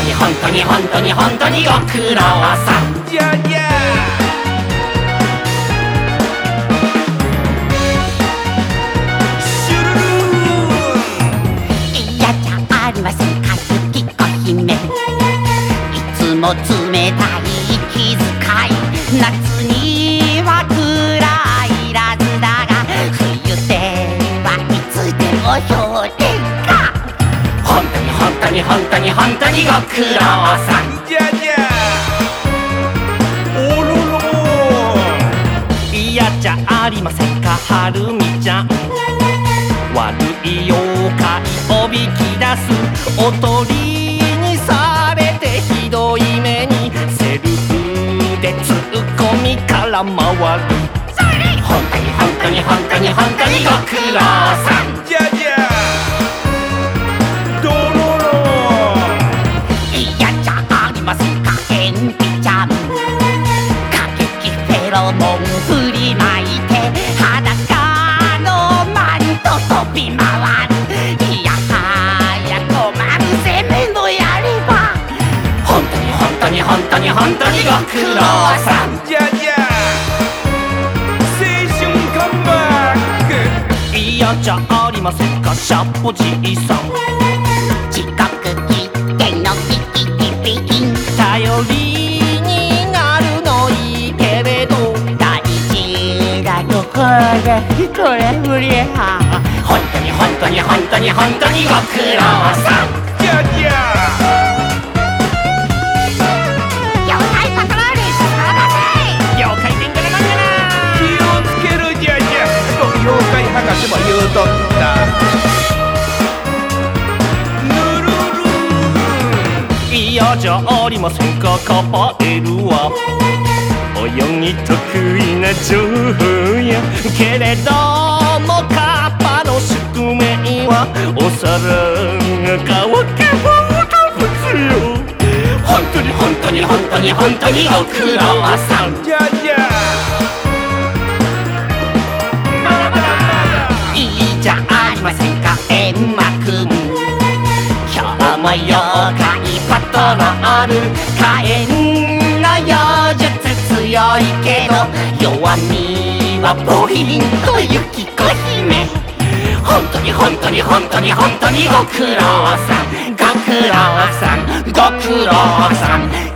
当に本当に本当に本当にご苦労さん。じゃじゃシュルルーン嫌じゃありませんかゆきこ姫いつも冷たい気遣い。夏には暗いらずだが冬ではいつでも氷。点本当に本当に本当に本当にご苦労さん。じゃじゃおろろ嫌じゃありませんかはるみちゃん。悪い妖怪おびき出す。おとりにされてひどい目にセルフでツッコミから回る。本当に本当に本当に本当にご苦労さんませんかえんぴちゃん。過激フェロモン振りまいて裸のマント飛び回るいやはや困るぜめのやれば本当に本当に本当に本当にご苦労さん。じゃじゃ青春カムバック。嫌じゃありませんか。シャッポじいさんなところで一人無理は本当に本当に本当に本当にご苦労さんじゃじゃ妖怪パトロール探妖怪伝がらなんやな気をつけるじゃじゃと妖怪博士も言うとったぬるる嫌じゃありませんかカパエルは泳ぎ得意な女王やけれどもカッパの宿命はお皿が乾けば普通よ本当に本当に本当に本当にご苦労さんじゃじゃまだまだいいじゃありませんかエンマくん今日も妖怪パトロール火炎強いけど弱みはポイント雪子姫。本当に本当に本当に本当にご苦労さんご苦労さん。ご苦労さん。